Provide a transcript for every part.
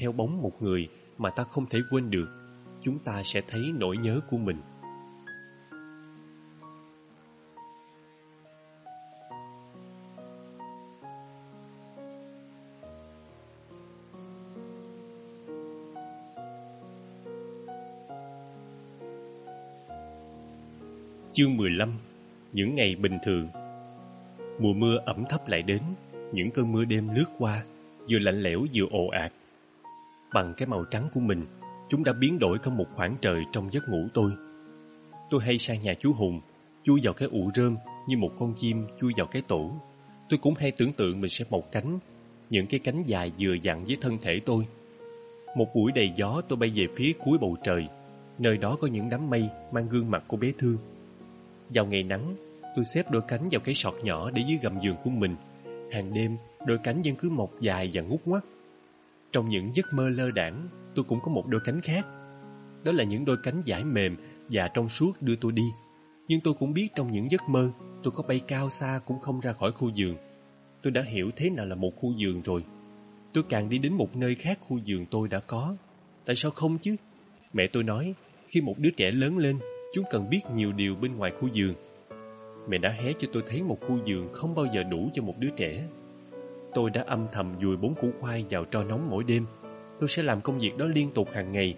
theo bóng một người mà ta không thể quên được, chúng ta sẽ thấy nỗi nhớ của mình. Chương 15 Những ngày bình thường Mùa mưa ẩm thấp lại đến Những cơn mưa đêm lướt qua Vừa lạnh lẽo vừa ồ ạt Bằng cái màu trắng của mình. Chúng đã biến đổi cả một khoảng trời trong giấc ngủ tôi. Tôi hay sang nhà chú Hùng Chui vào cái ụ rơm Như một con chim chui vào cái tổ. Tôi cũng hay tưởng tượng mình sẽ mọc cánh Những cái cánh dài vừa dặn với thân thể tôi. Một buổi đầy gió tôi bay về phía cuối bầu trời. Nơi đó có những đám mây Mang gương mặt của bé Thương. Vào ngày nắng, tôi xếp đôi cánh vào cái sọt nhỏ để dưới gầm giường của mình. Hàng đêm, đôi cánh vẫn cứ mọc dài và ngút ngoắt. Trong những giấc mơ lơ đảng, tôi cũng có một đôi cánh khác. Đó là những đôi cánh giải mềm và trong suốt đưa tôi đi. Nhưng tôi cũng biết trong những giấc mơ, tôi có bay cao xa cũng không ra khỏi khu giường. Tôi đã hiểu thế nào là một khu giường rồi. Tôi càng đi đến một nơi khác khu giường tôi đã có. Tại sao không chứ? Mẹ tôi nói, khi một đứa trẻ lớn lên Chúng cần biết nhiều điều bên ngoài khu giường. Mẹ đã hé cho tôi thấy một khu giường không bao giờ đủ cho một đứa trẻ. Tôi đã âm thầm dùi bốn củ khoai vào tro nóng mỗi đêm. Tôi sẽ làm công việc đó liên tục hàng ngày.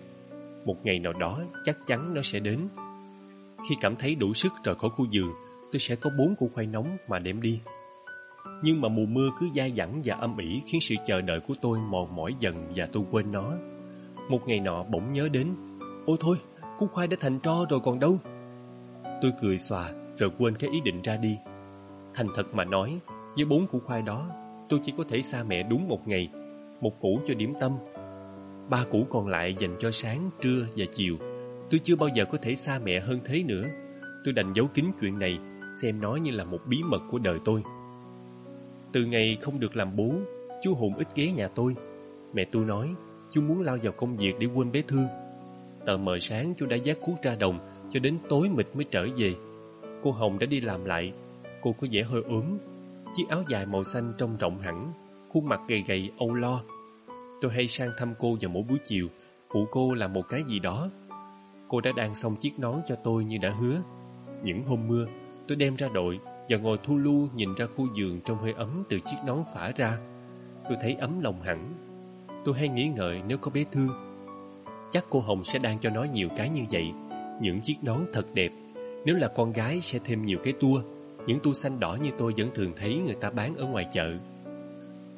Một ngày nào đó chắc chắn nó sẽ đến. Khi cảm thấy đủ sức rời khỏi khu giường, tôi sẽ có bốn củ khoai nóng mà đem đi. Nhưng mà mùa mưa cứ dai dẳng và âm ỉ khiến sự chờ đợi của tôi mòn mỏi dần và tôi quên nó. Một ngày nọ bỗng nhớ đến, ôi thôi, củ khoai đã thành tro rồi còn đâu. Tôi cười xòa rồi quên cái ý định ra đi. Thành thật mà nói, với bốn củ khoai đó, tôi chỉ có thể xa mẹ đúng một ngày, một củ cho điểm tâm. Ba củ còn lại dành cho sáng, trưa và chiều. Tôi chưa bao giờ có thể xa mẹ hơn thế nữa. Tôi đành giấu kín chuyện này, xem nó như là một bí mật của đời tôi. Từ ngày không được làm bố, chú Hùng ít ghé nhà tôi. Mẹ tôi nói, chú muốn lao vào công việc để quên bé Thương. Tờ mờ sáng chú đã dắt cuốc ra đồng Cho đến tối mịt mới trở về Cô Hồng đã đi làm lại Cô có vẻ hơi ốm Chiếc áo dài màu xanh trông rộng hẳn, Khuôn mặt gầy gầy, âu lo. Tôi hay sang thăm cô vào mỗi buổi chiều. Phụ cô làm một cái gì đó. Cô đã đan xong chiếc nón cho tôi như đã hứa. Những hôm mưa, Tôi đem ra đội Và ngồi thu lu nhìn ra khu giường Trong hơi ấm từ chiếc nón phả ra. Tôi thấy ấm lòng hẳn. Tôi hay nghĩ ngợi nếu có bé thương Chắc cô Hồng sẽ đang cho nó nhiều cái như vậy. Những chiếc nón thật đẹp. Nếu là con gái sẽ thêm nhiều cái tua. Những tua xanh đỏ như tôi vẫn thường thấy người ta bán ở ngoài chợ.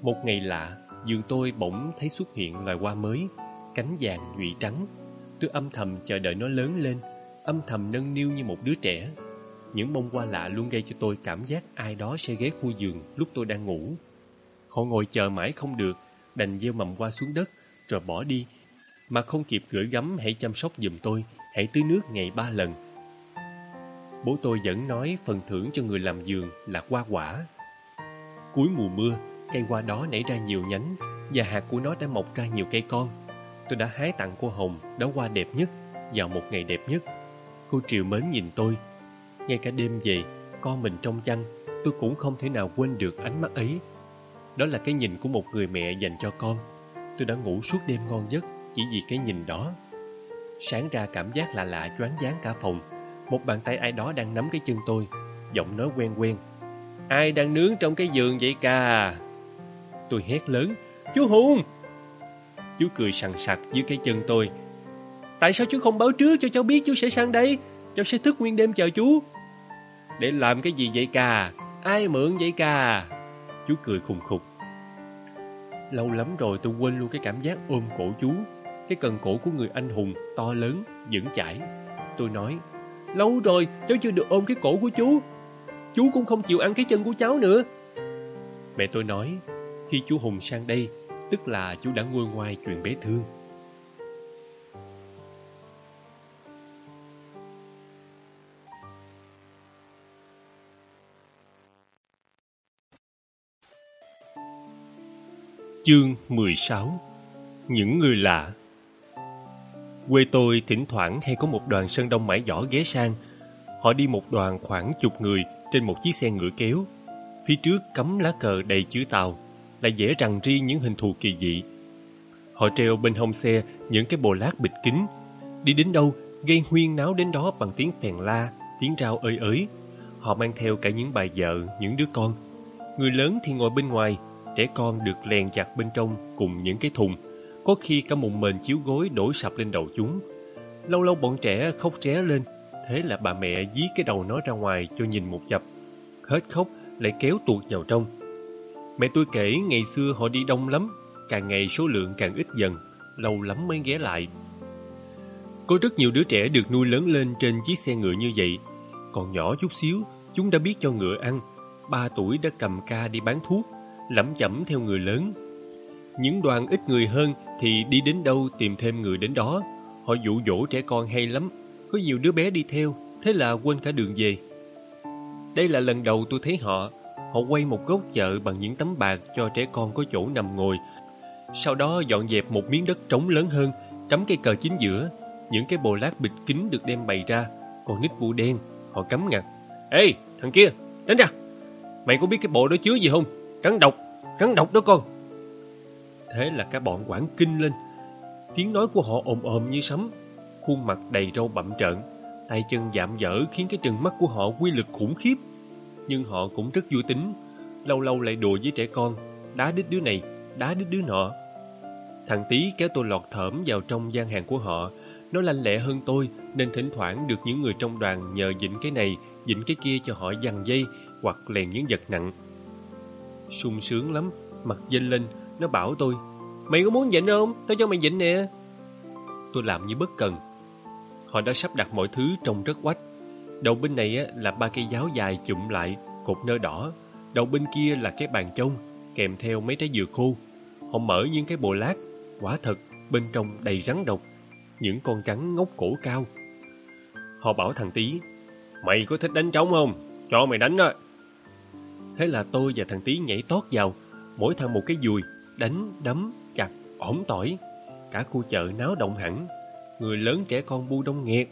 Một ngày lạ Giường tôi bỗng thấy xuất hiện loài hoa mới Cánh vàng nhụy trắng. Tôi âm thầm chờ đợi nó lớn lên Âm thầm nâng niu như một đứa trẻ. Những bông hoa lạ luôn gây cho tôi cảm giác ai đó sẽ ghé khu giường lúc tôi đang ngủ. Họ ngồi chờ mãi không được Đành gieo mầm hoa xuống đất Rồi bỏ đi. Mà không kịp gửi gắm hãy chăm sóc giùm tôi, hãy tưới nước ngày ba lần. Bố tôi vẫn nói phần thưởng cho người làm giường là hoa quả. Cuối mùa mưa, cây hoa đó nảy ra nhiều nhánh và hạt của nó đã mọc ra nhiều cây con. Tôi đã hái tặng cô Hồng đó hoa đẹp nhất vào một ngày đẹp nhất. Cô triều mến nhìn tôi. Ngay cả đêm về, con mình trong chăn, tôi cũng không thể nào quên được ánh mắt ấy. Đó là cái nhìn của một người mẹ dành cho con. Tôi đã ngủ suốt đêm ngon giấc chỉ vì cái nhìn đó. Sáng ra cảm giác lạ lạ choáng váng cả phòng. Một bàn tay ai đó đang nắm cái chân tôi, giọng nói quen quen. Ai đang nướng trong cái giường vậy ca? Tôi hét lớn, chú Hùng! Chú cười sằng sặc dưới cái chân tôi. Tại sao chú không báo trước cho cháu biết chú sẽ sang đây? Cháu sẽ thức nguyên đêm chờ chú. Để làm cái gì vậy ca? Ai mượn vậy ca? Chú cười khùng khục. Lâu lắm rồi tôi quên luôn cái cảm giác ôm cổ chú cái cần cổ của người anh hùng to lớn, vững chãi. Tôi nói, lâu rồi cháu chưa được ôm cái cổ của chú. Chú cũng không chịu ăn cái chân của cháu nữa. Mẹ tôi nói, khi chú Hùng sang đây, tức là chú đã nguôi ngoai chuyện bé thương. Chương 16 Những người lạ Quê tôi thỉnh thoảng hay có một đoàn sơn đông mãi giỏ ghé sang. Họ đi một đoàn khoảng chục người trên một chiếc xe ngựa kéo. Phía trước cắm lá cờ đầy chữ tàu, lại dễ rằng ri những hình thù kỳ dị. Họ treo bên hông xe những cái bồ lát bịt kính. Đi đến đâu, gây huyên náo đến đó bằng tiếng phèn la, tiếng rao ơi ới. Họ mang theo cả những bà vợ, những đứa con. Người lớn thì ngồi bên ngoài, trẻ con được lèn chặt bên trong cùng những cái thùng. Có khi cả một mền chiếu gối đổ sập lên đầu chúng. Lâu lâu bọn trẻ khóc ré lên, thế là bà mẹ dí cái đầu nó ra ngoài cho nhìn một chập. Hết khóc lại kéo tuột vào trong. Mẹ tôi kể ngày xưa họ đi đông lắm, càng ngày số lượng càng ít dần, lâu lắm mới ghé lại. Có rất nhiều đứa trẻ được nuôi lớn lên trên chiếc xe ngựa như vậy. Còn nhỏ chút xíu, chúng đã biết cho ngựa ăn. Ba tuổi đã cầm ca đi bán thuốc, lẩm chẩm theo người lớn. Những đoàn ít người hơn thì đi đến đâu tìm thêm người đến đó. Họ dụ dỗ trẻ con hay lắm. Có nhiều đứa bé đi theo, thế là quên cả đường về. Đây là lần đầu tôi thấy họ. Họ quay một góc chợ bằng những tấm bạc cho trẻ con có chỗ nằm ngồi. Sau đó dọn dẹp một miếng đất trống lớn hơn, cắm cây cờ chính giữa. Những cái bồ lát bịt kín được đem bày ra. Còn nít bu đen, họ cắm ngặt. Ê, thằng kia, tránh ra. Mày có biết cái bộ đó chứa gì không? Rắn độc, rắn độc đó con. Thế là cả bọn quảng kinh lên. Tiếng nói của họ ồm ồm như sấm. Khuôn mặt đầy râu bậm trợn. Tay chân dạm dở khiến cái trừng mắt của họ quy lực khủng khiếp. Nhưng họ cũng rất vui tính. Lâu lâu lại đùa với trẻ con. Đá đít đứa này, đá đít đứa nọ. Thằng tí kéo tôi lọt thởm vào trong gian hàng của họ. Nó lanh lẹ hơn tôi nên thỉnh thoảng được những người trong đoàn nhờ dịnh cái này, dịnh cái kia cho họ dằn dây hoặc lèn những vật nặng. sung sướng lắm, mặt dênh lên, nó bảo tôi Mày có muốn dịnh không? Tao cho mày dịnh nè. Tôi làm như bất cần. Họ đã sắp đặt mọi thứ trông rất quách. Đầu bên này là ba cây giáo dài chụm lại, cột nơ đỏ. Đầu bên kia là cái bàn trông, kèm theo mấy trái dừa khô. Họ mở những cái bồ lát, quả thật, bên trong đầy rắn độc. Những con rắn ngốc cổ cao. Họ bảo thằng tí Mày có thích đánh trống không? Cho mày đánh đó. Thế là tôi và thằng tí nhảy tót vào, mỗi thằng một cái dùi, đánh, đấm, chặt, ổn tỏi. Cả khu chợ náo động hẳn, người lớn trẻ con bu đông nghẹt,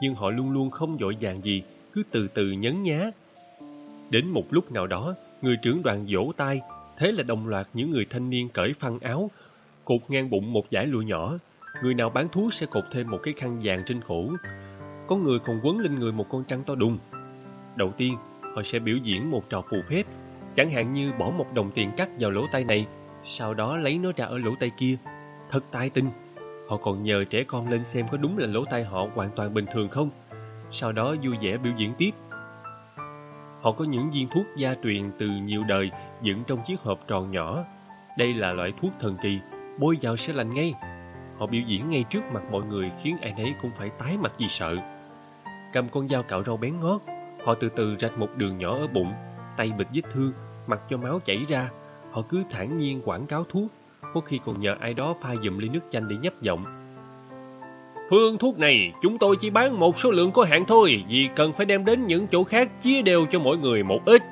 nhưng họ luôn luôn không vội vàng gì, cứ từ từ nhấn nhá. Đến một lúc nào đó, người trưởng đoàn vỗ tay, thế là đồng loạt những người thanh niên cởi phăng áo, cột ngang bụng một dải lụa nhỏ. Người nào bán thuốc sẽ cột thêm một cái khăn vàng trên cổ. Có người còn quấn lên người một con trăng to đùng. Đầu tiên, họ sẽ biểu diễn một trò phù phép, chẳng hạn như bỏ một đồng tiền cắt vào lỗ tay này, sau đó lấy nó ra ở lỗ tay kia. Thật tai tinh. Họ còn nhờ trẻ con lên xem có đúng là lỗ tai họ hoàn toàn bình thường không. Sau đó vui vẻ biểu diễn tiếp. Họ có những viên thuốc gia truyền từ nhiều đời dựng trong chiếc hộp tròn nhỏ. Đây là loại thuốc thần kỳ, bôi vào sẽ lành ngay. Họ biểu diễn ngay trước mặt mọi người khiến ai nấy cũng phải tái mặt vì sợ. Cầm con dao cạo rau bén ngót, họ từ từ rạch một đường nhỏ ở bụng, tay bịt vết thương, mặc cho máu chảy ra. Họ cứ thản nhiên quảng cáo thuốc, có khi còn nhờ ai đó pha dùm ly nước chanh để nhấp giọng. Phương thuốc này chúng tôi chỉ bán một số lượng có hạn thôi vì cần phải đem đến những chỗ khác chia đều cho mỗi người một ít.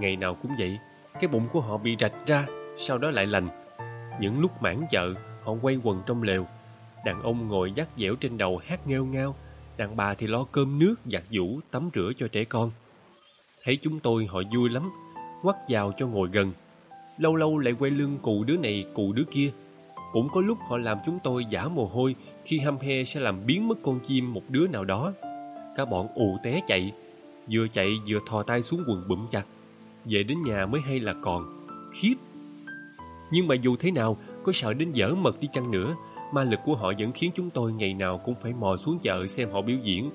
Ngày nào cũng vậy, cái bụng của họ bị rạch ra, sau đó lại lành. Những lúc mãn chợ, họ quay quần trong lều. Đàn ông ngồi dắt dẻo trên đầu hát nghêu ngao, đàn bà thì lo cơm nước, giặt giũ, tắm rửa cho trẻ con. Thấy chúng tôi họ vui lắm, quắt vào cho ngồi gần. Lâu lâu lại quay lưng cụ đứa này cụ đứa kia. Cũng có lúc họ làm chúng tôi giả mồ hôi khi hăm he sẽ làm biến mất con chim một đứa nào đó. Cả bọn ù té chạy, vừa chạy vừa thò tay xuống quần bụm chặt. Về đến nhà mới hay là còn. Khiếp! Nhưng mà dù thế nào, có sợ đến dở mật đi chăng nữa, ma lực của họ vẫn khiến chúng tôi ngày nào cũng phải mò xuống chợ xem họ biểu diễn.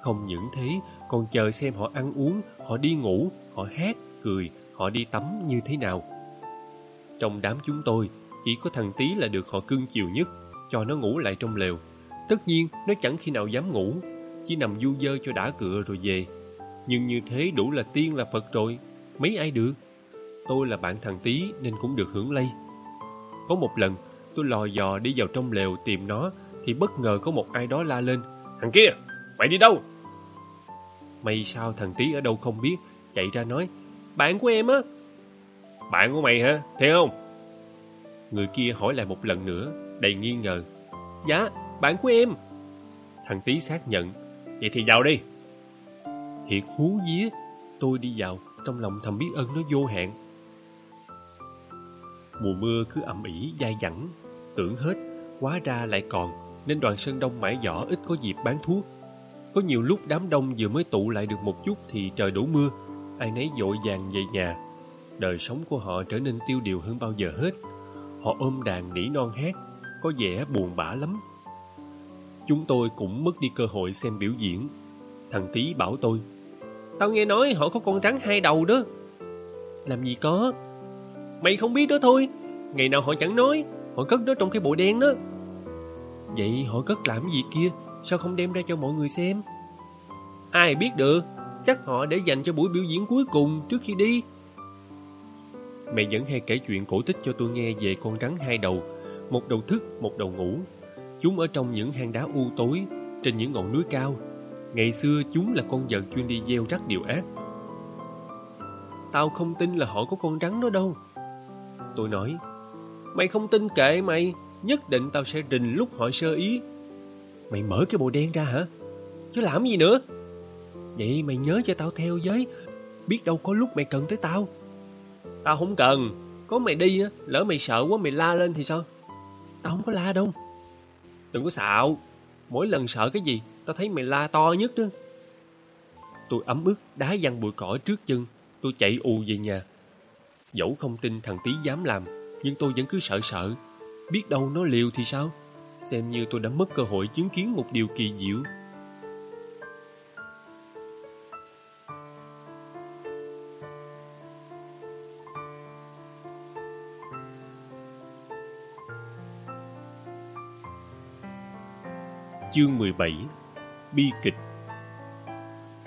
Không những thế, còn chờ xem họ ăn uống, họ đi ngủ, họ hát, cười, họ đi tắm như thế nào. Trong đám chúng tôi, chỉ có thằng Tý là được họ cưng chiều nhất, cho nó ngủ lại trong lều. Tất nhiên, nó chẳng khi nào dám ngủ, chỉ nằm du dơ cho đã cựa rồi về. Nhưng như thế đủ là tiên là Phật rồi, mấy ai được. Tôi là bạn thằng Tý nên cũng được hưởng lây. Có một lần, tôi lò dò đi vào trong lều tìm nó, thì bất ngờ có một ai đó la lên. Thằng kia, mày đi đâu? May sao thằng Tý ở đâu không biết, chạy ra nói, bạn của em á. Bạn của mày hả? Thiệt không? Người kia hỏi lại một lần nữa, đầy nghi ngờ. Dạ, bạn của em. Thằng Tý xác nhận. Vậy thì vào đi. Thiệt hú vía, tôi đi vào, trong lòng thầm biết ơn nó vô hạn. Mùa mưa cứ ẩm ỉ dai dẳng Tưởng hết Quá ra lại còn Nên đoàn Sơn Đông mãi giỏ ít có dịp bán thuốc Có nhiều lúc đám đông vừa mới tụ lại được một chút Thì trời đổ mưa Ai nấy dội vàng về nhà. Đời sống của họ trở nên tiêu điều hơn bao giờ hết. Họ ôm đàn nỉ non hát Có vẻ buồn bã lắm. Chúng tôi cũng mất đi cơ hội xem biểu diễn. Thằng Tý bảo tôi, Tao nghe nói họ có con rắn hai đầu đó. Làm gì có? Mày không biết đó thôi. Ngày nào họ chẳng nói, Họ cất nó trong cái bộ đen đó. Vậy họ cất làm gì kia? Sao không đem ra cho mọi người xem? Ai biết được. Chắc họ để dành cho buổi biểu diễn cuối cùng trước khi đi. Mẹ vẫn hay kể chuyện cổ tích cho tôi nghe về con rắn hai đầu Một đầu thức, một đầu ngủ. Chúng ở trong những hang đá u tối Trên những ngọn núi cao. Ngày xưa chúng là con vật chuyên đi gieo rắc điều ác. Tao không tin là họ có con rắn đó đâu. Tôi nói Mày không tin kệ mày Nhất định tao sẽ rình lúc họ sơ ý. Mày mở cái bộ đen ra hả? Chứ làm gì nữa? Vậy mày nhớ cho tao theo với. Biết đâu có lúc mày cần tới tao. Tao không cần. Có mày đi á Lỡ mày sợ quá mày la lên thì sao? Tao không có la đâu. Đừng có xạo. Mỗi lần sợ cái gì Tao thấy mày la to nhất đó. Tôi ấm ức đá văng bụi cỏ trước chân. Tôi chạy ù về nhà. Dẫu không tin thằng Tý dám làm Nhưng tôi vẫn cứ sợ sợ. Biết đâu nó liều thì sao? Xem như tôi đã mất cơ hội chứng kiến một điều kỳ diệu Chương 17 Bi kịch.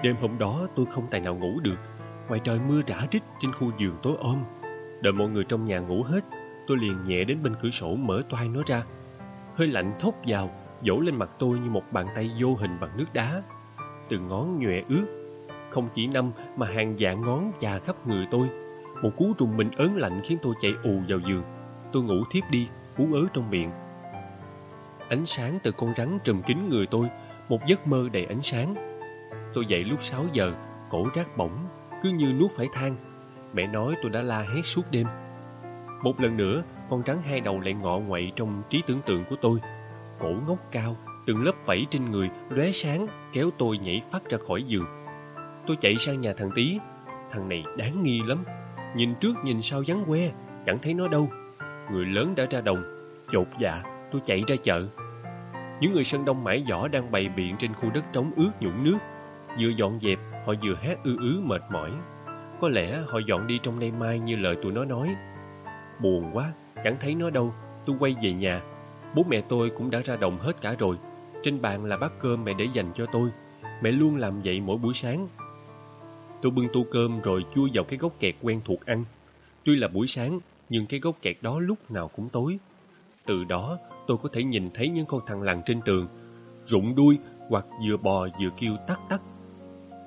Đêm hôm đó tôi không tài nào ngủ được. Ngoài trời mưa rã rít trên khu giường tối ôm Đợi mọi người trong nhà ngủ hết Tôi liền nhẹ đến bên cửa sổ mở toai nó ra. Hơi lạnh thốc vào Dỗ lên mặt tôi như một bàn tay vô hình bằng nước đá. Từng ngón nhòe ướt Không chỉ năm mà hàng dạng ngón chà khắp người tôi. Một cú trùng mình ớn lạnh khiến tôi chạy ù vào giường. Tôi ngủ thiếp đi, cú ớ trong miệng. Ánh sáng từ con rắn trùm kín người tôi, Một giấc mơ đầy ánh sáng. Tôi dậy lúc 6 giờ, Cổ rát bỏng, Cứ như nuốt phải than. Mẹ nói tôi đã la hét suốt đêm. Một lần nữa, Con rắn hai đầu lại ngọ ngoậy trong trí tưởng tượng của tôi. Cổ ngốc cao, Từng lớp vảy trên người lóe sáng, Kéo tôi nhảy phát ra khỏi giường. Tôi chạy sang nhà thằng Tý. Thằng này đáng nghi lắm. Nhìn trước nhìn sau vắng que Chẳng thấy nó đâu. Người lớn đã ra đồng. Chột dạ tôi chạy ra chợ. Những người sân đông mãi giỏ đang bày biện trên khu đất trống ướt nhũng nước. Vừa dọn dẹp, họ vừa hát ư ứ mệt mỏi. Có lẽ họ dọn đi trong nay mai như lời tụi nó nói. Buồn quá, chẳng thấy nó đâu. Tôi quay về nhà. Bố mẹ tôi cũng đã ra đồng hết cả rồi. Trên bàn là bát cơm mẹ để dành cho tôi. Mẹ luôn làm vậy mỗi buổi sáng. Tôi bưng tô cơm rồi chui vào cái gốc kẹt quen thuộc ăn. Tuy là buổi sáng, nhưng cái gốc kẹt đó lúc nào cũng tối. Từ đó tôi có thể nhìn thấy những con thằn lằn trên tường, rụng đuôi hoặc vừa bò vừa kêu tắc tắc.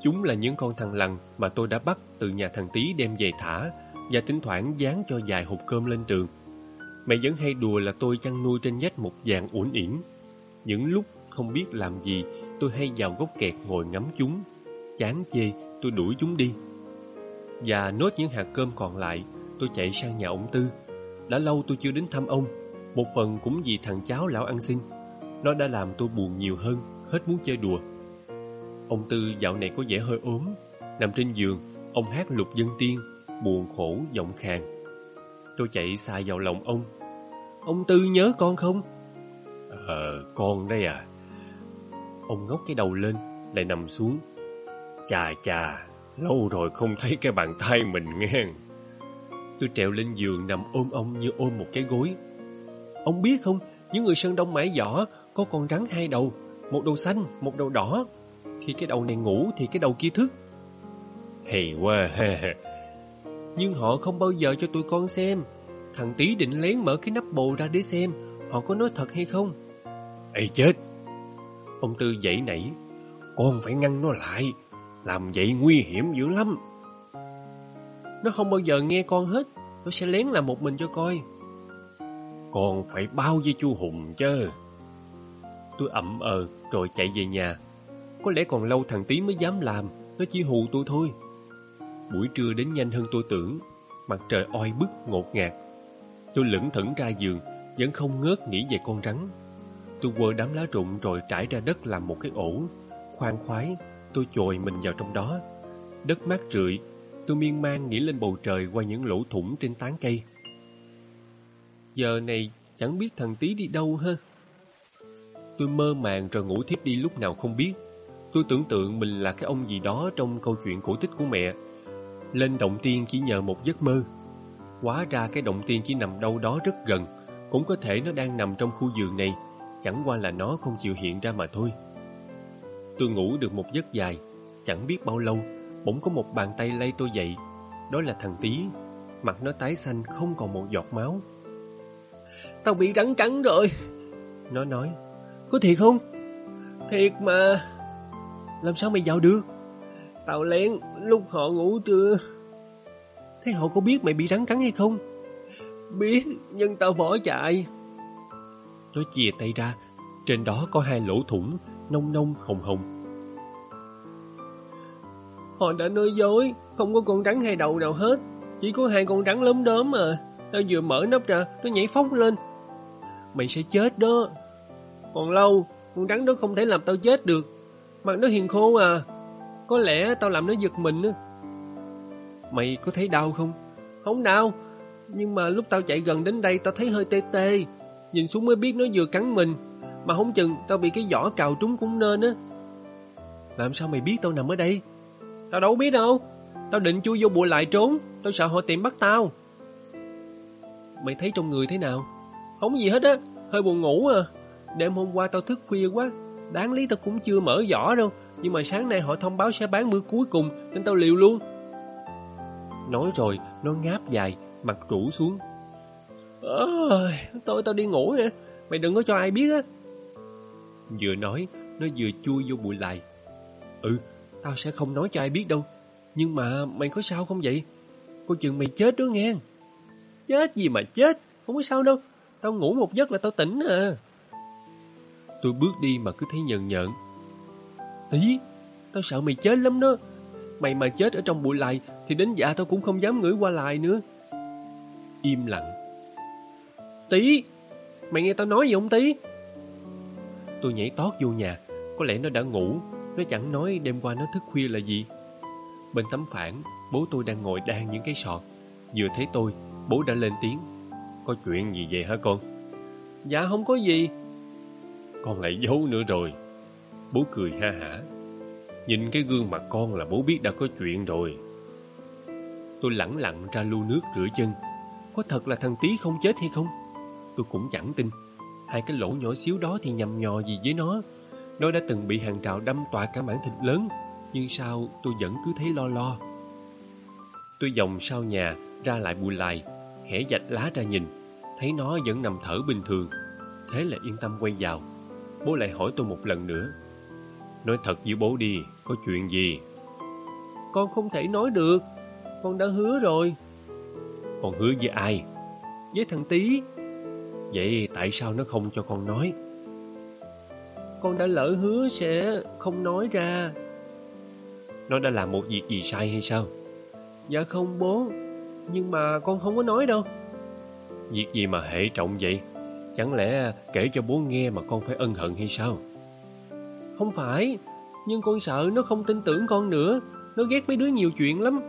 Chúng là những con thằn lằn mà tôi đã bắt từ nhà thằng Tý đem về thả và thỉnh thoảng dán cho vài hộp cơm lên tường. Mẹ vẫn hay đùa là tôi chăn nuôi trên nhách một vàng uẩn ỉn. Những lúc không biết làm gì, tôi hay vào gốc kẹt ngồi ngắm chúng. Chán chê, tôi đuổi chúng đi. Và nốt những hạt cơm còn lại, tôi chạy sang nhà ông Tư. Đã lâu tôi chưa đến thăm ông một phần cũng vì thằng cháu lão ăn xin. Nó đã làm tôi buồn nhiều hơn, Hết muốn chơi đùa. Ông Tư dạo này có vẻ hơi ốm. Nằm trên giường, Ông hát lục dân tiên, Buồn khổ giọng khàn Tôi chạy xa vào lòng ông. Ông Tư nhớ con không? Ờ con đây à. Ông ngóc cái đầu lên, Lại nằm xuống. Chà chà, Lâu rồi không thấy cái bàn tay mình nghe. Tôi trèo lên giường nằm ôm ông như ôm một cái gối. Ông biết không, những người Sơn Đông mãi giỏ có con rắn hai đầu, một đầu xanh, một đầu đỏ. Khi cái đầu này ngủ thì cái đầu kia thức. Hay quá Nhưng họ không bao giờ cho tụi con xem. Thằng tí định lén mở cái nắp bồ ra để xem họ có nói thật hay không. Ê chết! Ông Tư dậy nảy. Con phải ngăn nó lại. Làm vậy nguy hiểm dữ lắm. Nó không bao giờ nghe con hết. Nó sẽ lén làm một mình cho coi. Còn phải bao với chu Hùng chứ Tôi ậm ờ rồi chạy về nhà Có lẽ còn lâu thằng Tí mới dám làm Nó chỉ hù tôi thôi Buổi trưa đến nhanh hơn tôi tưởng Mặt trời oi bức ngột ngạt Tôi lững thững ra giường, vẫn không ngớt nghĩ về con rắn. Tôi quơ đám lá rụng rồi trải ra đất làm một cái ổ. Khoan khoái, tôi chồi mình vào trong đó. Đất mát rượi, tôi miên man nghĩ lên bầu trời qua những lỗ thủng trên tán cây. Giờ này chẳng biết thằng tí đi đâu ha. Tôi mơ màng rồi ngủ thiếp đi lúc nào không biết. Tôi tưởng tượng mình là cái ông gì đó trong câu chuyện cổ tích của mẹ. Lên động tiên chỉ nhờ một giấc mơ. Hóa ra cái động tiên chỉ nằm đâu đó rất gần. Cũng có thể nó đang nằm trong khu giường này. Chẳng qua là nó không chịu hiện ra mà thôi. Tôi ngủ được một giấc dài. Chẳng biết bao lâu, bỗng có một bàn tay lay tôi dậy. Đó là thằng tí, Mặt nó tái xanh không còn một giọt máu. Tao bị rắn cắn rồi. Nó nói. Có thiệt không? Thiệt mà. Làm sao mày vào được? Tao lén lúc họ ngủ trưa. Thế họ có biết mày bị rắn cắn hay không? Biết, nhưng tao bỏ chạy. Nó chìa tay ra, trên đó có hai lỗ thủng, nông nông hồng hồng. Họ đã nói dối, không có con rắn hay đầu nào hết. Chỉ có hai con rắn lớn đớm à. Tao vừa mở nắp ra, nó nhảy phóng lên. Mày sẽ chết đó. Còn lâu, con rắn đó không thể làm tao chết được. Mặt nó hiền khô à. Có lẽ tao làm nó giật mình á. Mày có thấy đau không? Không đau. Nhưng mà lúc tao chạy gần đến đây tao thấy hơi tê tê. Nhìn xuống mới biết nó vừa cắn mình. Mà không chừng tao bị cái vỏ cào trúng cũng nên á. Làm sao mày biết tao nằm ở đây? Tao đâu biết đâu. Tao định chui vô bụi lại trốn. Tao sợ họ tìm bắt tao. Mày thấy trong người thế nào? Không gì hết á. Hơi buồn ngủ à. Đêm hôm qua tao thức khuya quá. Đáng lý tao cũng chưa mở giỏ đâu. Nhưng mà sáng nay họ thông báo sẽ bán bữa cuối cùng nên tao liều luôn. Nói rồi, nó ngáp dài, mặt rũ xuống. Ôi, tôi tao đi ngủ nè. Mày đừng có cho ai biết á. Vừa nói, nó vừa chui vô bụi lại. Ừ, tao sẽ không nói cho ai biết đâu. Nhưng mà mày có sao không vậy? Cô chừng mày chết đó nghe. Chết gì mà chết, không có sao đâu. Tao ngủ một giấc là tao tỉnh à. Tôi bước đi mà cứ thấy nhợn nhợn. Tí, tao sợ mày chết lắm đó. Mày mà chết ở trong bụi lại thì đến dạ tao cũng không dám ngửi qua lại nữa. Im lặng. Tí, mày nghe tao nói gì không Tí? Tôi nhảy tót vô nhà, có lẽ nó đã ngủ, nó chẳng nói đêm qua nó thức khuya là gì. Bên tấm phản, bố tôi đang ngồi đan những cái sọt. Vừa thấy tôi, bố đã lên tiếng. Có chuyện gì vậy hả con? Dạ không có gì. Con lại giấu nữa rồi. Bố cười ha hả. Nhìn cái gương mặt con là bố biết đã có chuyện rồi. Tôi lẳng lặng ra lu nước rửa chân. Có thật là thằng tí không chết hay không? Tôi cũng chẳng tin. Hai cái lỗ nhỏ xíu đó thì nhầm nhò gì với nó. Nó đã từng bị hàng rào đâm tọa cả mảng thịt lớn. Nhưng sao tôi vẫn cứ thấy lo lo. Tôi vòng sau nhà ra lại bụi lại, khẽ dạch lá ra nhìn. Thấy nó vẫn nằm thở bình thường. Thế là yên tâm quay vào. Bố lại hỏi tôi một lần nữa. Nói thật với bố đi, có chuyện gì? Con không thể nói được. Con đã hứa rồi. Con hứa với ai? Với thằng Tý. Vậy tại sao nó không cho con nói? Con đã lỡ hứa sẽ không nói ra. Nó đã làm một việc gì sai hay sao? Dạ không bố, nhưng mà con không có nói đâu. Việc gì mà hệ trọng vậy? Chẳng lẽ kể cho bố nghe mà con phải ân hận hay sao? Không phải, nhưng con sợ nó không tin tưởng con nữa. Nó ghét mấy đứa nhiều chuyện lắm.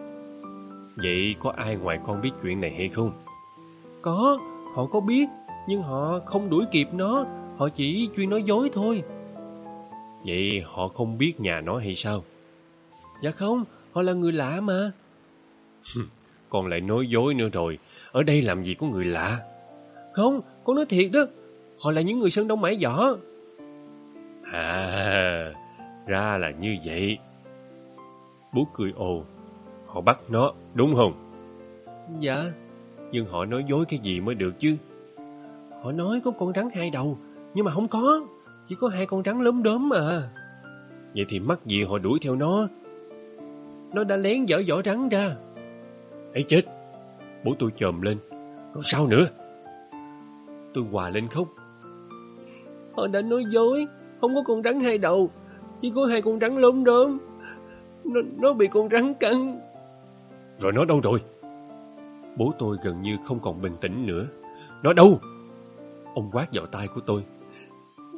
Vậy có ai ngoài con biết chuyện này hay không? Có, họ có biết, nhưng họ không đuổi kịp nó. Họ chỉ chuyên nói dối thôi. Vậy họ không biết nhà nó hay sao? Dạ không, họ là người lạ mà. Con lại nói dối nữa rồi. Ở đây làm gì có người lạ? Không, con nói thiệt đó. Họ là những người Sơn Đông Mãi Võ. À, ra là như vậy. Bố cười ồ. Họ bắt nó, đúng không? Dạ. Nhưng họ nói dối cái gì mới được chứ? Họ nói có con rắn hai đầu, nhưng mà không có. Chỉ có hai con rắn lớn đốm mà. Vậy thì mắc gì họ đuổi theo nó? Nó đã lén dở vỏ rắn ra. Ấy chết! Bố tôi chồm lên. Sao nữa? Tôi hòa lên khóc. Họ đã nói dối, không có con rắn hai đầu, chỉ có hai con rắn lớn đốm. Nó, nó bị con rắn cắn. Rồi nó đâu rồi? Bố tôi gần như không còn bình tĩnh nữa. Nó đâu? Ông quát vào tai của tôi.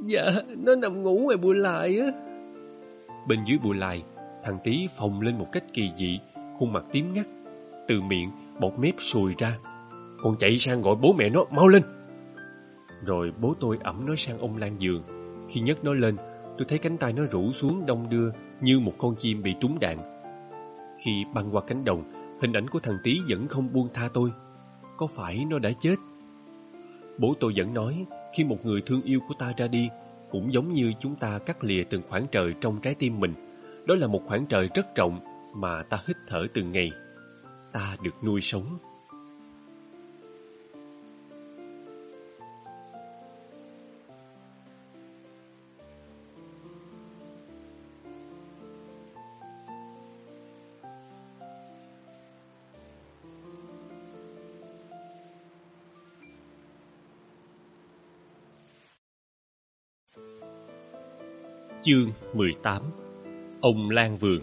Dạ, nó nằm ngủ ngoài bụi lại á. Bên dưới bụi lại, thằng tí phồng lên một cách kỳ dị, khuôn mặt tím ngắt. Từ miệng, bọt mép sùi ra. Con chạy sang gọi bố mẹ nó, mau lên! Rồi bố tôi ẩm nó sang ông lan giường. Khi nhấc nó lên, tôi thấy cánh tay nó rủ xuống đông đưa như một con chim bị trúng đạn. Khi băng qua cánh đồng, hình ảnh của thằng tí vẫn không buông tha tôi. Có phải nó đã chết? Bố tôi vẫn nói, khi một người thương yêu của ta ra đi, cũng giống như chúng ta cắt lìa từng khoảng trời trong trái tim mình. Đó là một khoảng trời rất rộng mà ta hít thở từng ngày. Ta được nuôi sống. Chương 18 Ông Lan Vườn.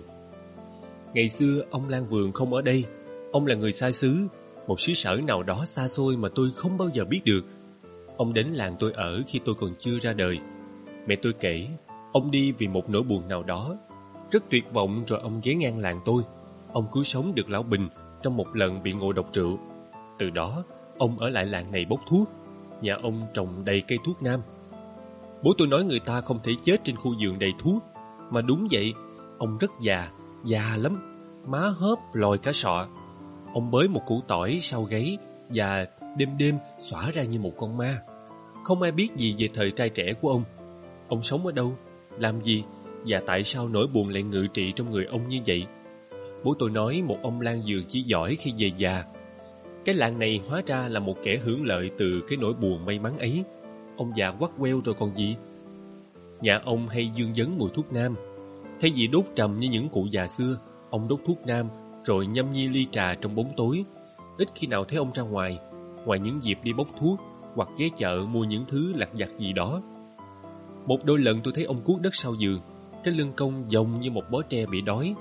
Ngày xưa, ông Lan Vườn không ở đây. Ông là người xa xứ Một xứ sở nào đó xa xôi mà tôi không bao giờ biết được. Ông đến làng tôi ở khi tôi còn chưa ra đời. Mẹ tôi kể Ông đi vì một nỗi buồn nào đó. Rất tuyệt vọng rồi ông ghé ngang làng tôi. Ông cứu sống được Lão Bình Trong một lần bị ngộ độc rượu. Từ đó ông ở lại làng này bốc thuốc. Nhà ông trồng đầy cây thuốc nam. Bố tôi nói người ta không thể chết trên khu vườn đầy thuốc. Mà đúng vậy, ông rất già, già lắm, má hớp lòi cả sọ. Ông bới một củ tỏi sau gáy và đêm đêm xỏa ra như một con ma. Không ai biết gì về thời trai trẻ của ông. Ông sống ở đâu, làm gì và tại sao nỗi buồn lại ngự trị trong người ông như vậy. Bố tôi nói một ông Lan Dường chỉ giỏi khi về già. Cái làng này hóa ra là một kẻ hưởng lợi từ cái nỗi buồn may mắn ấy. Ông già quắt queo rồi còn gì Nhà ông hay dương dấn mùi thuốc nam Thay vì đốt trầm như những cụ già xưa Ông đốt thuốc nam rồi nhâm nhi ly trà trong bóng tối Ít khi nào thấy ông ra ngoài Ngoài những dịp đi bốc thuốc Hoặc ghé chợ mua những thứ lặt vặt gì đó Một đôi lần tôi thấy ông cuốc đất sau giường Cái lưng cong dòng như một bó tre bị đói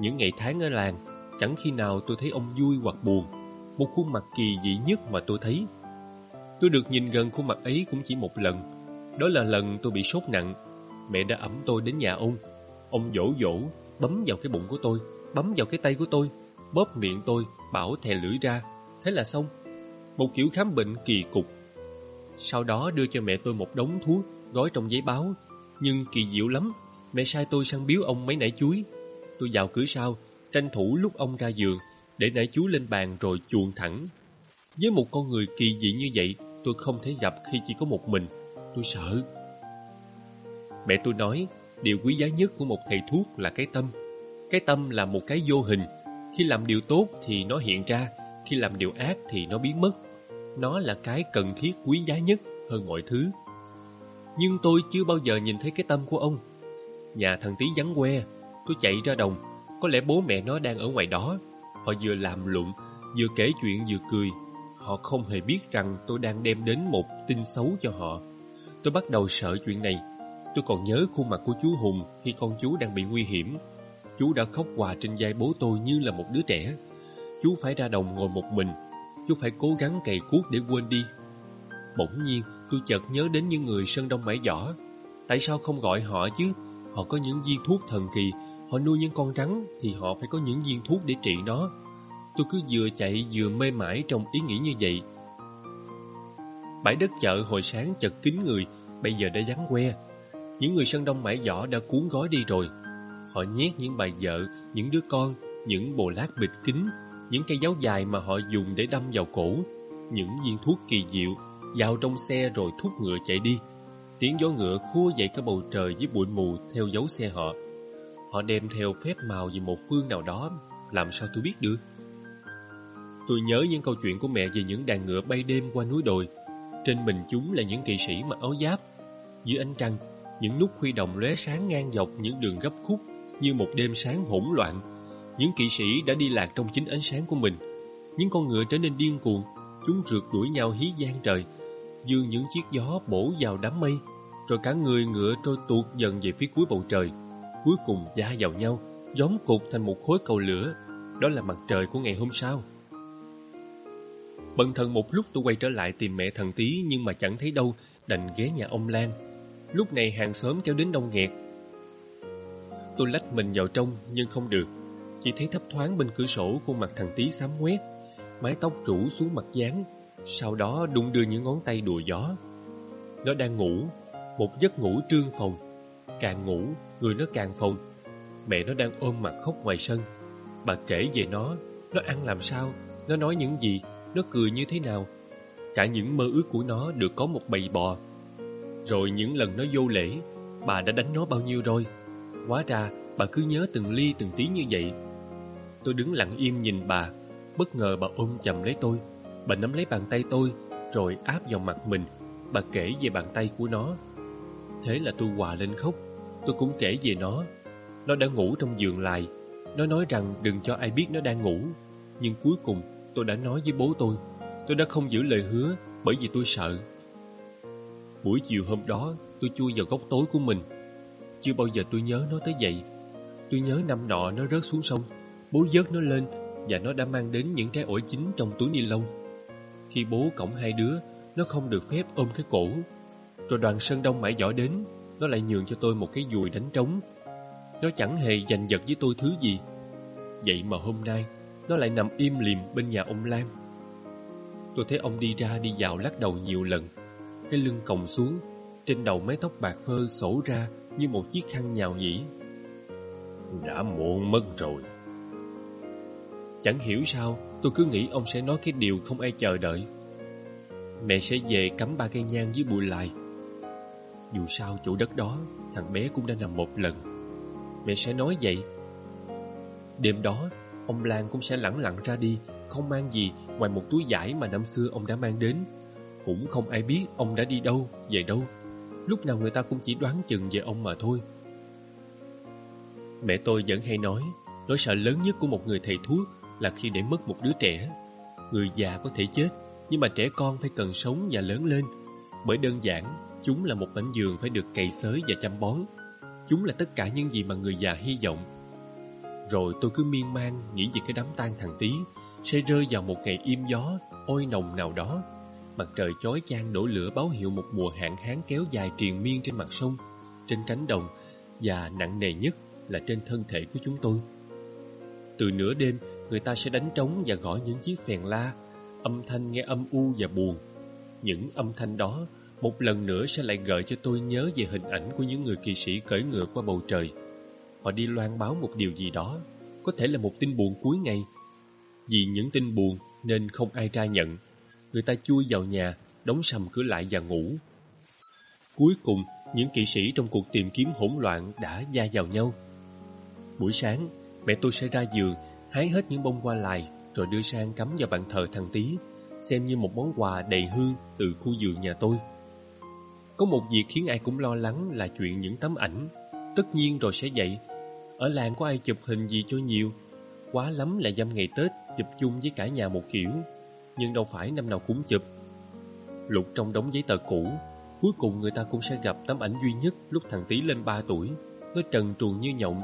Những ngày tháng ở làng Chẳng khi nào tôi thấy ông vui hoặc buồn Một khuôn mặt kỳ dị nhất mà tôi thấy Tôi được nhìn gần khuôn mặt ấy cũng chỉ một lần. Đó là lần tôi bị sốt nặng. Mẹ đã ẩm tôi đến nhà ông. Ông dỗ dỗ, bấm vào cái bụng của tôi, bấm vào cái tay của tôi, bóp miệng tôi, bảo thè lưỡi ra. Thế là xong. Một kiểu khám bệnh kỳ cục. Sau đó đưa cho mẹ tôi một đống thuốc, gói trong giấy báo. Nhưng kỳ diệu lắm, mẹ sai tôi sang biếu ông mấy nải chuối. Tôi vào cửa sau, tranh thủ lúc ông ra giường, để nải chuối lên bàn rồi chuồn thẳng. Với một con người kỳ dị như vậy, tôi không thể gặp khi chỉ có một mình. Tôi sợ. Mẹ tôi nói, điều quý giá nhất của một thầy thuốc là cái tâm. Cái tâm là một cái vô hình. Khi làm điều tốt thì nó hiện ra, khi làm điều ác thì nó biến mất. Nó là cái cần thiết quý giá nhất hơn mọi thứ. Nhưng tôi chưa bao giờ nhìn thấy cái tâm của ông. Nhà thằng Tí vắng que, tôi chạy ra đồng. Có lẽ bố mẹ nó đang ở ngoài đó. Họ vừa làm luận, vừa kể chuyện vừa cười Họ không hề biết rằng tôi đang đem đến một tin xấu cho họ. Tôi bắt đầu sợ chuyện này. Tôi còn nhớ khuôn mặt của chú Hùng khi con chú đang bị nguy hiểm. Chú đã khóc hòa trên vai bố tôi như là một đứa trẻ. Chú phải ra đồng ngồi một mình. Chú phải cố gắng cày cuốc để quên đi. Bỗng nhiên, tôi chợt nhớ đến những người sơn đông mãi giỏ. Tại sao không gọi họ chứ? Họ có những viên thuốc thần kỳ. Họ nuôi những con rắn thì họ phải có những viên thuốc để trị nó. Tôi cứ vừa chạy vừa mê mải trong ý nghĩ như vậy. Bãi đất chợ hồi sáng chật kín người, bây giờ đã vắng que. Những người sân đông mãi giỏ đã cuốn gói đi rồi. Họ nhét những bà vợ, những đứa con, những bồ lát bịt kính, những cây giáo dài mà họ dùng để đâm vào cổ, những viên thuốc kỳ diệu, vào trong xe rồi thúc ngựa chạy đi. Tiếng gió ngựa khua dậy cả bầu trời với bụi mù theo dấu xe họ. Họ đem theo phép màu về một phương nào đó, làm sao tôi biết được? Tôi nhớ những câu chuyện của mẹ về những đàn ngựa bay đêm qua núi đồi. Trên mình chúng là những kỵ sĩ mặc áo giáp. Dưới ánh trăng, những nút huy động lóe sáng ngang dọc những đường gấp khúc như một đêm sáng hỗn loạn. Những kỵ sĩ đã đi lạc trong chính ánh sáng của mình. Những con ngựa trở nên điên cuồng, chúng rượt đuổi nhau hí gian trời, dương những chiếc gió bổ vào đám mây, rồi cả người ngựa trôi tuột dần về phía cuối bầu trời, cuối cùng da vào nhau, giống cục thành một khối cầu lửa. Đó là mặt trời của ngày hôm sau. Bận thần một lúc tôi quay trở lại tìm mẹ thần Tý nhưng mà chẳng thấy đâu, đành ghé nhà ông Lan. Lúc này hàng xóm kéo đến đông nghẹt. Tôi lách mình vào trong nhưng không được. Chỉ thấy thấp thoáng bên cửa sổ khuôn mặt thằng tí xám quét, mái tóc rủ xuống mặt dán, sau đó đung đưa những ngón tay đùa gió. Nó đang ngủ, một giấc ngủ trương phòng. Càng ngủ, người nó càng phòng. Mẹ nó đang ôm mặt khóc ngoài sân. Bà kể về nó, nó ăn làm sao, nó nói những gì, nó cười như thế nào. Cả những mơ ước của nó được có một bầy bò. Rồi những lần nó vô lễ, bà đã đánh nó bao nhiêu rồi. Hóa ra, bà cứ nhớ từng ly từng tí như vậy. Tôi đứng lặng im nhìn bà, bất ngờ bà ôm chầm lấy tôi. Bà nắm lấy bàn tay tôi, rồi áp vào mặt mình. Bà kể về bàn tay của nó. Thế là tôi hòa lên khóc. Tôi cũng kể về nó. Nó đã ngủ trong giường lại. Nó nói rằng đừng cho ai biết nó đang ngủ. Nhưng cuối cùng tôi đã nói với bố tôi. Tôi đã không giữ lời hứa bởi vì tôi sợ. Buổi chiều hôm đó, tôi chui vào góc tối của mình. Chưa bao giờ tôi nhớ nó tới vậy. Tôi nhớ năm nọ nó rớt xuống sông. Bố vớt nó lên và nó đã mang đến những trái ổi chín trong túi ni lông. Khi bố cõng hai đứa, nó không được phép ôm cái cổ. Rồi đoàn Sơn Đông mãi giỏi đến, nó lại nhường cho tôi một cái dùi đánh trống. Nó chẳng hề giành giật với tôi thứ gì. Vậy mà hôm nay, nó lại nằm im lìm bên nhà ông Lan. Tôi thấy ông đi ra đi vào lắc đầu nhiều lần. Cái lưng còng xuống, trên đầu mái tóc bạc phơ sổ ra như một chiếc khăn nhào nhĩ. Đã muộn mất rồi. Chẳng hiểu sao, tôi cứ nghĩ ông sẽ nói cái điều không ai chờ đợi. Mẹ sẽ về cắm ba cây nhang dưới bụi lại. Dù sao chỗ đất đó, thằng bé cũng đã nằm một lần. Mẹ sẽ nói vậy. Đêm đó, ông Lan cũng sẽ lẳng lặng ra đi, không mang gì ngoài một túi vải mà năm xưa ông đã mang đến. Cũng không ai biết ông đã đi đâu, về đâu. Lúc nào người ta cũng chỉ đoán chừng về ông mà thôi. Mẹ tôi vẫn hay nói, nỗi sợ lớn nhất của một người thầy thuốc là khi để mất một đứa trẻ. Người già có thể chết, nhưng mà trẻ con phải cần sống và lớn lên. Bởi đơn giản, chúng là một mảnh giường phải được cày xới và chăm bón. Chúng là tất cả những gì mà người già hy vọng. Rồi tôi cứ miên man nghĩ về cái đám tang thằng tí sẽ rơi vào một ngày im gió, ôi nồng nào đó. Mặt trời chói chang đổ lửa báo hiệu một mùa hạn hán kéo dài triền miên trên mặt sông, trên cánh đồng và nặng nề nhất là trên thân thể của chúng tôi. Từ nửa đêm, người ta sẽ đánh trống và gõ những chiếc phèn la, âm thanh nghe âm u và buồn. Những âm thanh đó một lần nữa sẽ lại gợi cho tôi nhớ về hình ảnh của những người kỳ sĩ cưỡi ngựa qua bầu trời. Họ đi loan báo một điều gì đó, có thể là một tin buồn cuối ngày. Vì những tin buồn nên không ai ra nhận. Người ta chui vào nhà, đóng sầm cửa lại và ngủ. Cuối cùng, những kỵ sĩ trong cuộc tìm kiếm hỗn loạn đã gia vào nhau. Buổi sáng, mẹ tôi sẽ ra giường, hái hết những bông hoa lại rồi đưa sang cắm vào bàn thờ thằng Tý, xem như một món quà đầy hương từ khu vườn nhà tôi. Có một việc khiến ai cũng lo lắng là chuyện những tấm ảnh. Tất nhiên rồi sẽ vậy. Ở làng có ai chụp hình gì cho nhiều. Quá lắm là dăm ngày Tết chụp chung với cả nhà một kiểu. Nhưng đâu phải năm nào cũng chụp. Lục trong đống giấy tờ cũ, cuối cùng người ta cũng sẽ gặp tấm ảnh duy nhất lúc thằng tí lên 3 tuổi. Nó trần truồng như nhộng,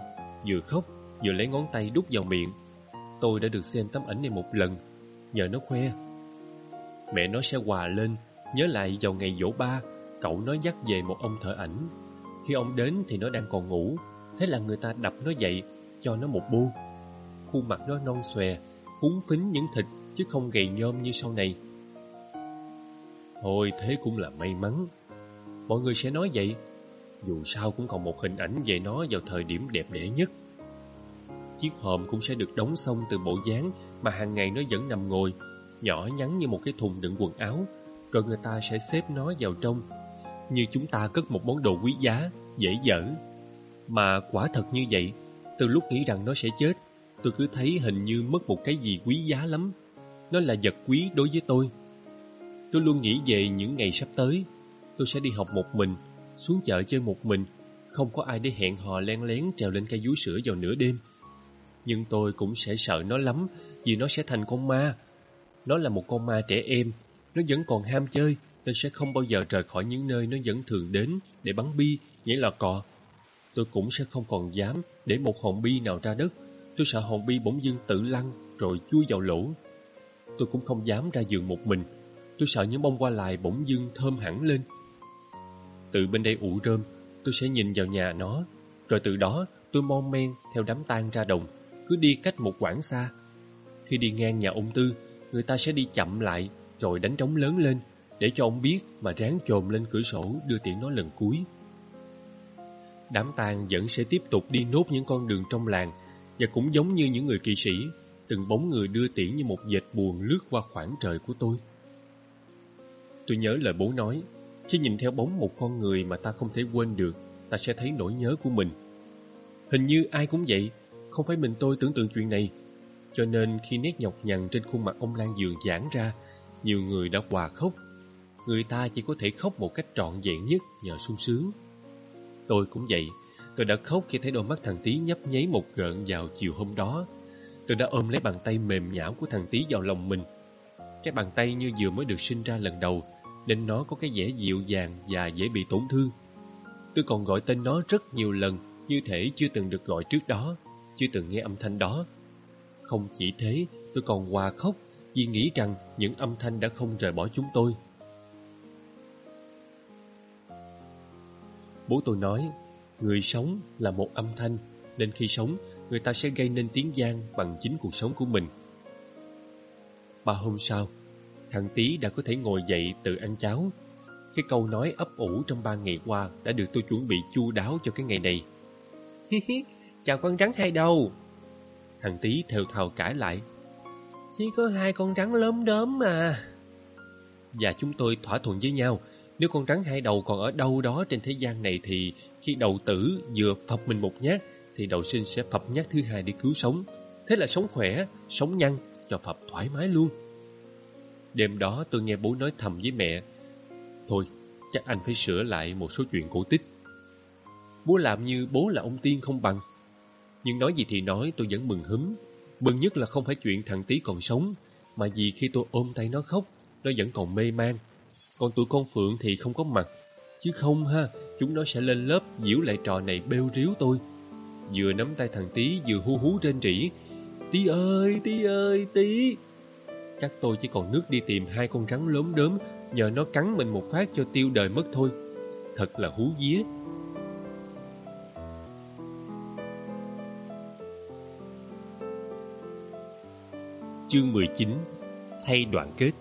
vừa khóc vừa lấy ngón tay đút vào miệng. Tôi đã được xem tấm ảnh này một lần, nhờ nó khoe. Mẹ nó sẽ hòa lên, nhớ lại vào ngày dỗ ba, cậu nó dắt về một ông thợ ảnh. Khi ông đến thì nó đang còn ngủ, thế là người ta đập nó dậy, cho nó một bu. Khuôn mặt nó non xòe, phúng phính những thịt chứ không gầy nhôm như sau này. Thôi thế cũng là may mắn. Mọi người sẽ nói vậy, dù sao cũng còn một hình ảnh về nó vào thời điểm đẹp đẽ nhất. Chiếc hòm cũng sẽ được đóng xong từ bộ dáng mà hàng ngày nó vẫn nằm ngồi, nhỏ nhắn như một cái thùng đựng quần áo, rồi người ta sẽ xếp nó vào trong, như chúng ta cất một món đồ quý giá, dễ dở. Mà quả thật như vậy, từ lúc nghĩ rằng nó sẽ chết, tôi cứ thấy hình như mất một cái gì quý giá lắm. Nó là vật quý đối với tôi. Tôi luôn nghĩ về những ngày sắp tới, tôi sẽ đi học một mình, xuống chợ chơi một mình, không có ai để hẹn hò len lén trèo lên cây vú sữa vào nửa đêm. Nhưng tôi cũng sẽ sợ nó lắm Vì nó sẽ thành con ma. Nó là một con ma trẻ em. Nó vẫn còn ham chơi Nên sẽ không bao giờ rời khỏi những nơi nó vẫn thường đến Để bắn bi, nhảy lò cò. Tôi cũng sẽ không còn dám Để một hòn bi nào ra đất. Tôi sợ hòn bi bỗng dưng tự lăn Rồi chui vào lỗ tôi cũng không dám ra giường một mình. Tôi sợ những bông hoa lại bỗng dưng thơm hẳn lên. Từ bên đây ủ rơm, tôi sẽ nhìn vào nhà nó, rồi từ đó tôi mon men theo đám tang ra đồng, cứ đi cách một quãng xa. Khi đi ngang nhà ông Tư, người ta sẽ đi chậm lại rồi đánh trống lớn lên để cho ông biết mà ráng trồm lên cửa sổ đưa tiễn nó lần cuối. Đám tang vẫn sẽ tiếp tục đi nốt những con đường trong làng và cũng giống như những người kỵ sĩ, từng bóng người đưa tiễn như một dệt buồn lướt qua khoảng trời của tôi. Tôi nhớ lời bố nói, khi nhìn theo bóng một con người mà ta không thể quên được, ta sẽ thấy nỗi nhớ của mình. Hình như ai cũng vậy, không phải mình tôi tưởng tượng chuyện này. Cho nên khi nét nhọc nhằn trên khuôn mặt ông Lan Dường giãn ra, nhiều người đã hòa khóc. Người ta chỉ có thể khóc một cách trọn vẹn nhất nhờ sung sướng. Tôi cũng vậy, tôi đã khóc khi thấy đôi mắt thằng tí nhấp nháy một gợn vào chiều hôm đó. Tôi đã ôm lấy bàn tay mềm nhão của thằng Tý vào lòng mình. Cái bàn tay như vừa mới được sinh ra lần đầu, nên nó có cái vẻ dịu dàng và dễ bị tổn thương. Tôi còn gọi tên nó rất nhiều lần, như thể chưa từng được gọi trước đó, chưa từng nghe âm thanh đó. Không chỉ thế, tôi còn hòa khóc vì nghĩ rằng những âm thanh đã không rời bỏ chúng tôi. Bố tôi nói, người sống là một âm thanh, nên khi sống, người ta sẽ gây nên tiếng gian bằng chính cuộc sống của mình. Ba hôm sau, thằng Tý đã có thể ngồi dậy tự ăn cháo. Cái câu nói ấp ủ trong ba ngày qua đã được tôi chuẩn bị chu đáo cho cái ngày này. Hi hi, chào con rắn hai đầu. Thằng Tý theo thào cãi lại. Chỉ có hai con rắn lớn đớm mà. Và chúng tôi thỏa thuận với nhau, nếu con rắn hai đầu còn ở đâu đó trên thế gian này thì khi đầu tử vừa phập mình một nhát thì đầu sinh sẽ phập nhát thứ hai để cứu sống. Thế là sống khỏe, sống nhăn, cho phập thoải mái luôn. Đêm đó tôi nghe bố nói thầm với mẹ Thôi, chắc anh phải sửa lại một số chuyện cổ tích. Bố làm như bố là ông tiên không bằng. Nhưng nói gì thì nói tôi vẫn mừng húm. Mừng nhất là không phải chuyện thằng tí còn sống Mà vì khi tôi ôm tay nó khóc Nó vẫn còn mê man. Còn tụi con Phượng thì không có mặt. Chứ không ha Chúng nó sẽ lên lớp diễu lại trò này bêu ríu tôi. Vừa nắm tay thằng tí vừa hu hú trên trĩ. Tí ơi, tí ơi, tí Chắc tôi chỉ còn nước đi tìm hai con rắn lớn đớm Nhờ nó cắn mình một phát cho tiêu đời mất thôi. Thật là hú vía. Chương 19 Thay đoạn kết.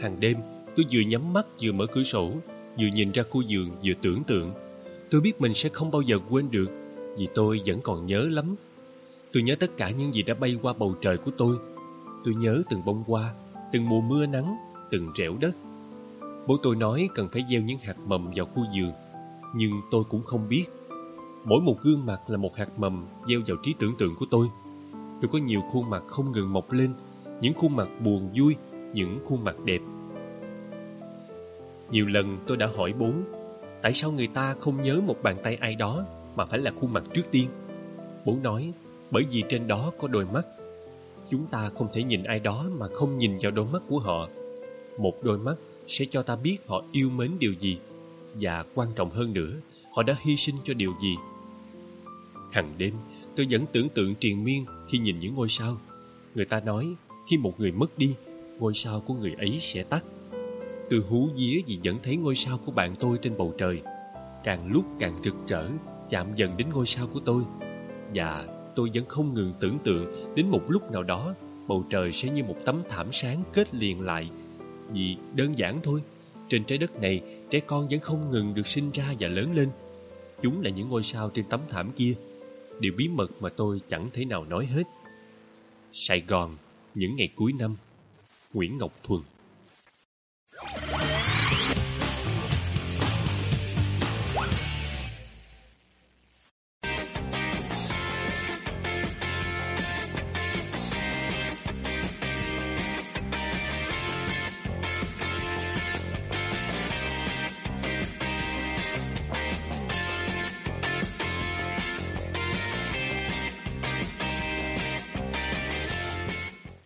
Hàng đêm tôi vừa nhắm mắt vừa mở cửa sổ Vừa nhìn ra khu giường vừa tưởng tượng. Tôi biết mình sẽ không bao giờ quên được vì tôi vẫn còn nhớ lắm Tôi nhớ tất cả những gì đã bay qua bầu trời của tôi Tôi nhớ từng bông hoa, từng mùa mưa nắng, từng rẻo đất. Bố tôi nói cần phải gieo những hạt mầm vào khu vườn, nhưng tôi cũng không biết. Mỗi một gương mặt là một hạt mầm gieo vào trí tưởng tượng của tôi. Tôi có nhiều khuôn mặt không ngừng mọc lên, những khuôn mặt buồn vui, những khuôn mặt đẹp. Nhiều lần tôi đã hỏi bố, tại sao người ta không nhớ một bàn tay ai đó mà phải là khuôn mặt trước tiên? Bố nói, bởi vì trên đó có đôi mắt Chúng ta không thể nhìn ai đó mà không nhìn vào đôi mắt của họ. Một đôi mắt sẽ cho ta biết họ yêu mến điều gì và quan trọng hơn nữa, họ đã hy sinh cho điều gì. Hằng đêm, tôi vẫn tưởng tượng triền miên khi nhìn những ngôi sao. Người ta nói, khi một người mất đi, ngôi sao của người ấy sẽ tắt. Tôi hú vía vì vẫn thấy ngôi sao của bạn tôi trên bầu trời. Càng lúc càng rực rỡ, chạm dần đến ngôi sao của tôi. Và tôi vẫn không ngừng tưởng tượng đến một lúc nào đó bầu trời sẽ như một tấm thảm sáng kết liền lại. Vì đơn giản thôi, trên trái đất này trẻ con vẫn không ngừng được sinh ra và lớn lên. Chúng là những ngôi sao trên tấm thảm kia. Điều bí mật mà tôi chẳng thể nào nói hết. Sài Gòn, những ngày cuối năm. Nguyễn Ngọc Thuần